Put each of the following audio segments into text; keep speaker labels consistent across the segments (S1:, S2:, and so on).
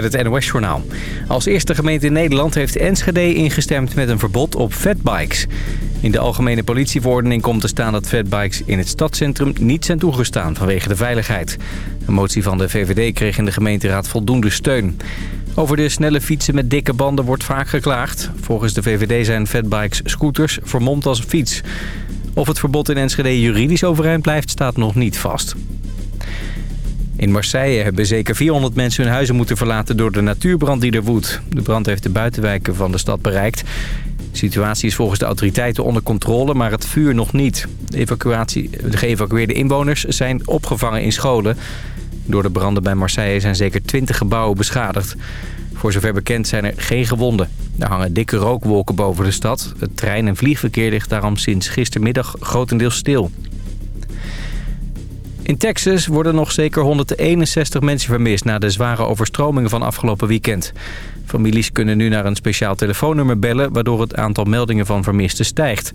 S1: Met het NOS-journaal. Als eerste gemeente in Nederland heeft Enschede ingestemd met een verbod op fatbikes. In de algemene politieverordening komt te staan dat fatbikes in het stadscentrum niet zijn toegestaan vanwege de veiligheid. Een motie van de VVD kreeg in de gemeenteraad voldoende steun. Over de snelle fietsen met dikke banden wordt vaak geklaagd. Volgens de VVD zijn fatbikes scooters vermomd als fiets. Of het verbod in Enschede juridisch overeind blijft staat nog niet vast. In Marseille hebben zeker 400 mensen hun huizen moeten verlaten door de natuurbrand die er woedt. De brand heeft de buitenwijken van de stad bereikt. De situatie is volgens de autoriteiten onder controle, maar het vuur nog niet. De, evacuatie, de geëvacueerde inwoners zijn opgevangen in scholen. Door de branden bij Marseille zijn zeker 20 gebouwen beschadigd. Voor zover bekend zijn er geen gewonden. Er hangen dikke rookwolken boven de stad. Het trein- en vliegverkeer ligt daarom sinds gistermiddag grotendeels stil. In Texas worden nog zeker 161 mensen vermist... na de zware overstromingen van afgelopen weekend. Families kunnen nu naar een speciaal telefoonnummer bellen... waardoor het aantal meldingen van vermisten stijgt.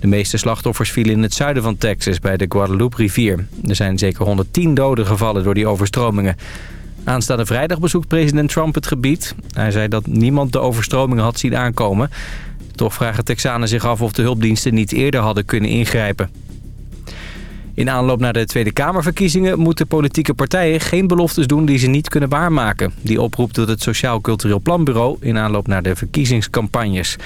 S1: De meeste slachtoffers vielen in het zuiden van Texas bij de Guadalupe-rivier. Er zijn zeker 110 doden gevallen door die overstromingen. Aanstaande vrijdag bezoekt president Trump het gebied. Hij zei dat niemand de overstromingen had zien aankomen. Toch vragen Texanen zich af of de hulpdiensten niet eerder hadden kunnen ingrijpen. In aanloop naar de Tweede Kamerverkiezingen moeten politieke partijen geen beloftes doen die ze niet kunnen waarmaken. Die oproep doet het Sociaal Cultureel Planbureau in aanloop naar de verkiezingscampagnes.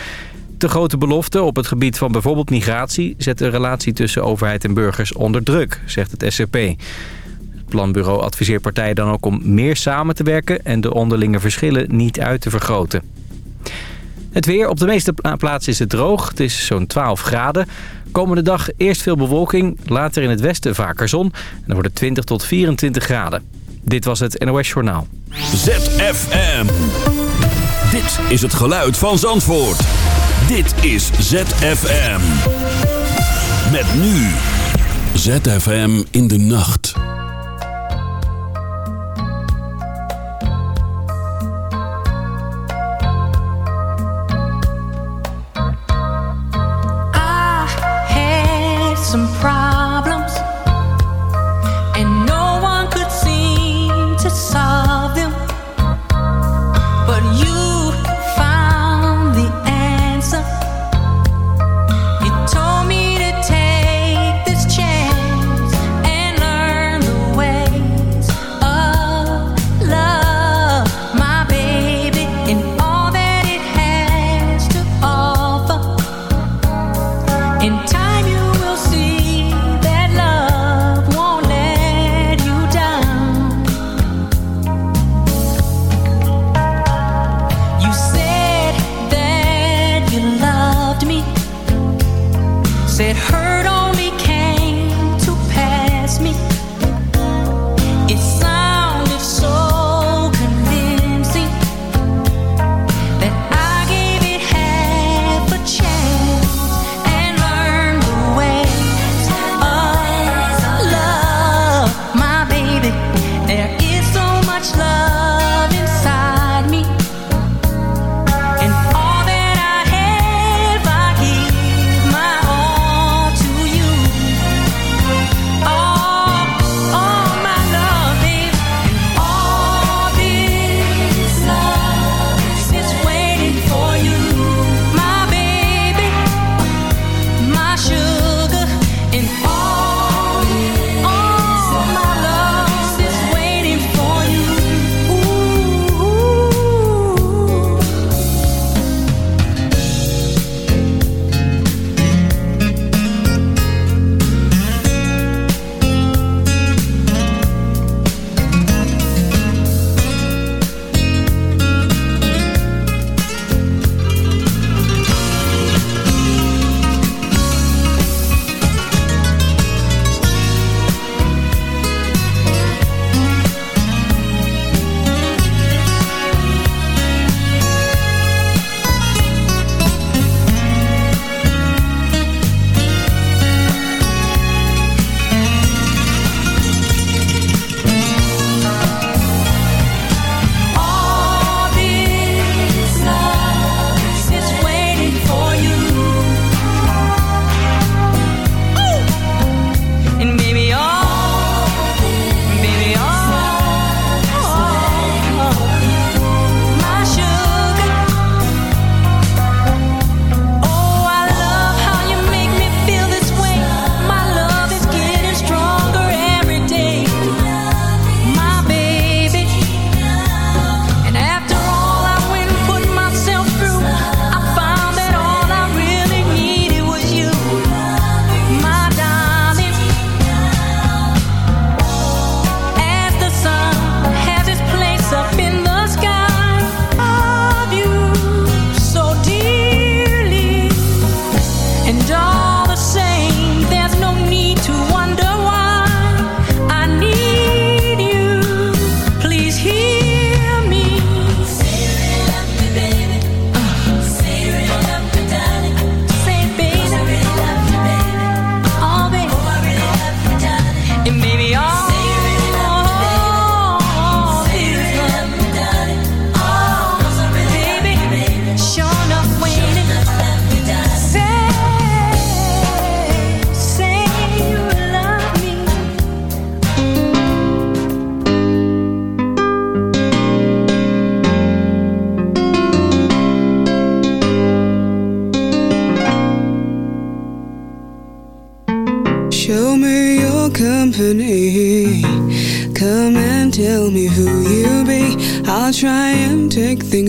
S1: Te grote beloften op het gebied van bijvoorbeeld migratie zet de relatie tussen overheid en burgers onder druk, zegt het SCP. Het planbureau adviseert partijen dan ook om meer samen te werken en de onderlinge verschillen niet uit te vergroten. Het weer. Op de meeste plaatsen is het droog. Het is zo'n 12 graden. Komende dag eerst veel bewolking, later in het westen vaker zon. En dan wordt het 20 tot 24 graden. Dit was het NOS Journaal.
S2: ZFM. Dit is het geluid van Zandvoort. Dit is ZFM. Met nu. ZFM in de nacht.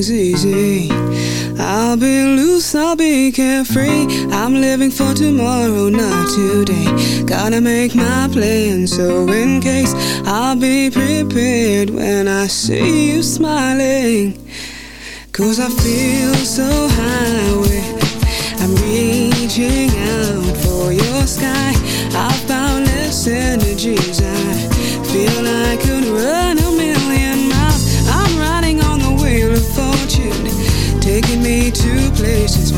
S3: everything's easy. I'll be loose, I'll be carefree. I'm living for tomorrow, not today. Gotta make my plan, so in case I'll be prepared when I see you smiling. Cause I feel so high.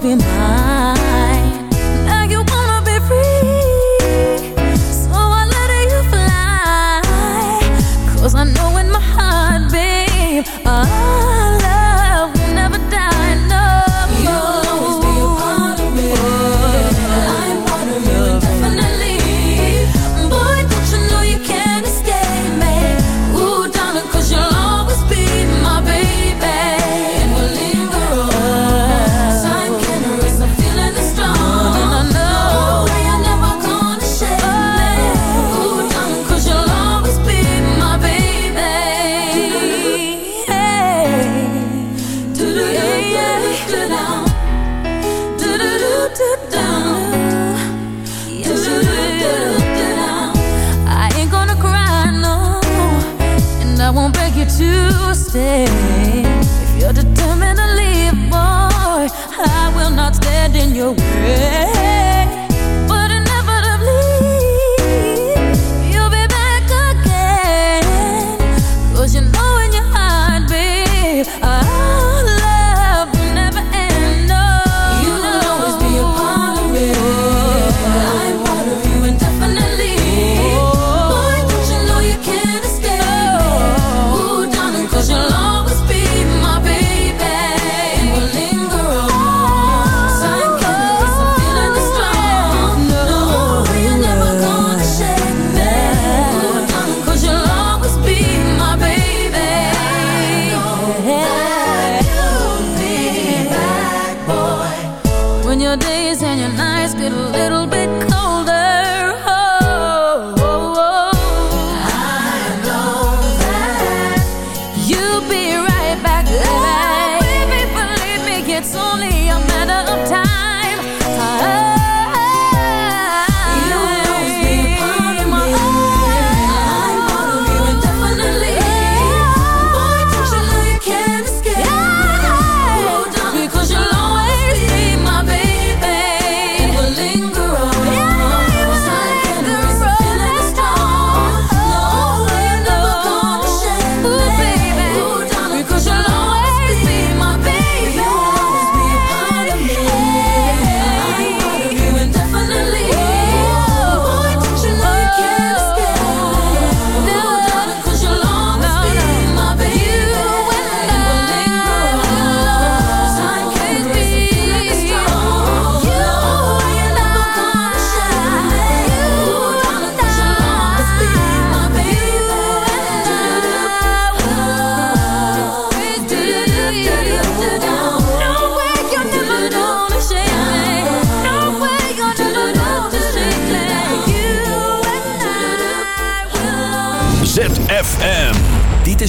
S3: be
S4: mine.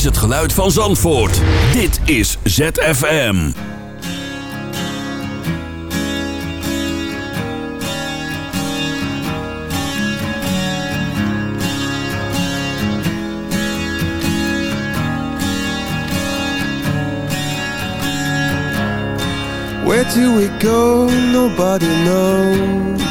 S2: is het geluid van Zandvoort. Dit is ZFM.
S5: Where do we go? Nobody knows.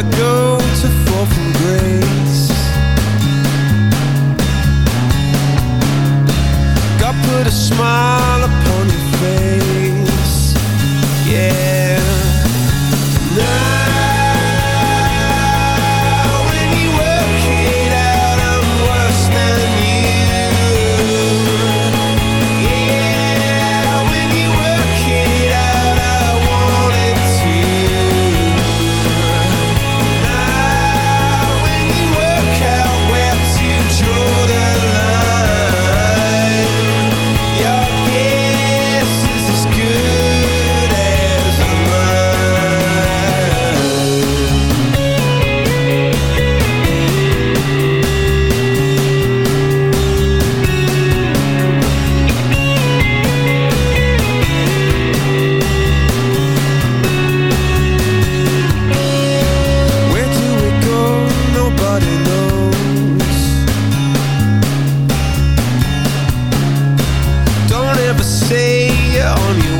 S5: I go to fall from grace? God put a smile you.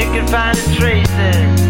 S6: you
S7: can find the traces.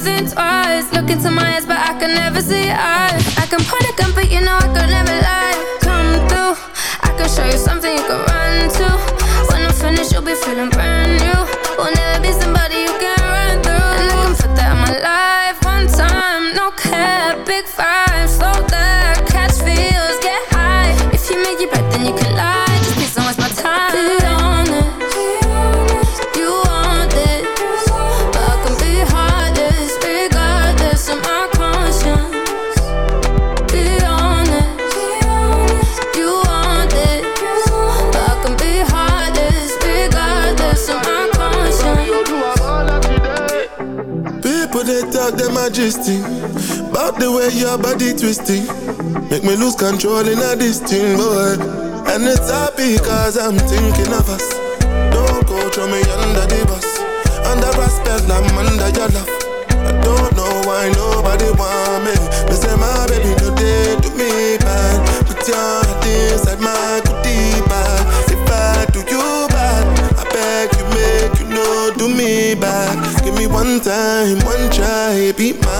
S4: Think twice. Look into my eyes, but I can never see eyes.
S8: About the way your body twisting. Make me lose control in a this thing, boy And it's happy cause I'm thinking of us. Don't go throw me under the bus. Under respect, I'm under your love. I don't know why nobody want me. Me say my baby no they do me bad. Put your heart inside my goodie bag If I do you bad I beg you make you know do me back Give me one time, one try Be mine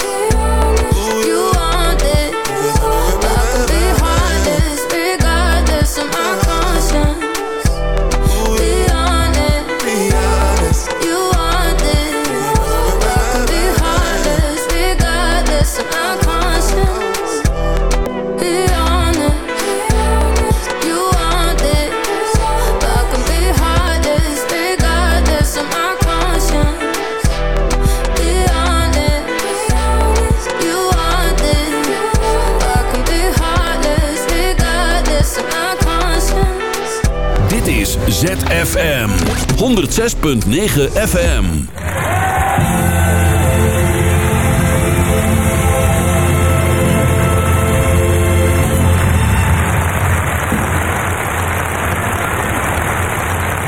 S2: ZFM 106.9 FM.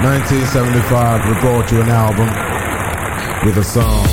S9: Nineteen seventy-five, we brought you an album with a song.